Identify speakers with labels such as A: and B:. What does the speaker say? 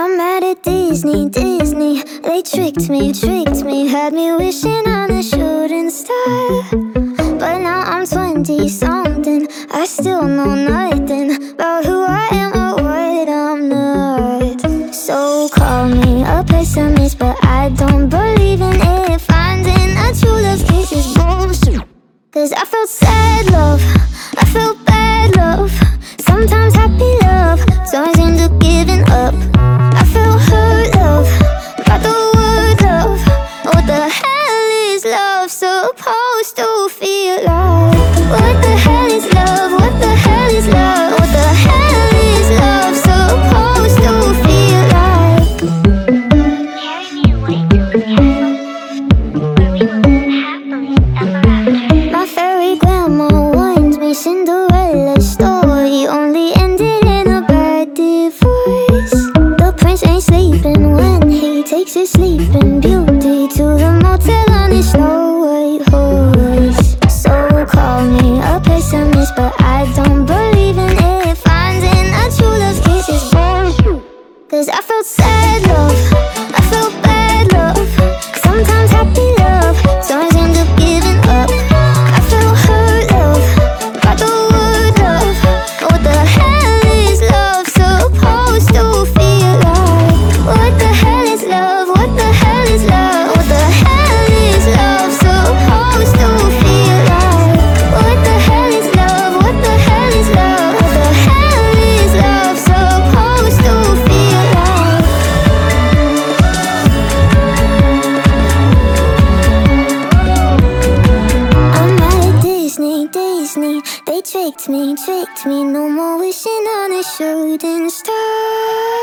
A: I'm mad at Disney, Disney. They tricked me, tricked me. Had me wishing on a shooting star. But now I'm 20 something. I still know nothing about who I am or what I'm not. So call me a pessimist, but I don't believe in it. Finding a true love kiss is bullshit. Cause I felt sad love, I felt bad love. The hell is love supposed to feel like? What the hell is love? What the hell is love? What the hell is love supposed to feel like? My fairy grandma warned me Cinderella's story only ended in a bad divorce. The prince ain't sleeping when he takes his to motel on his snow white horse. So call me a pessimist, but I They tricked me, tricked me, no more wishing on a shooting star.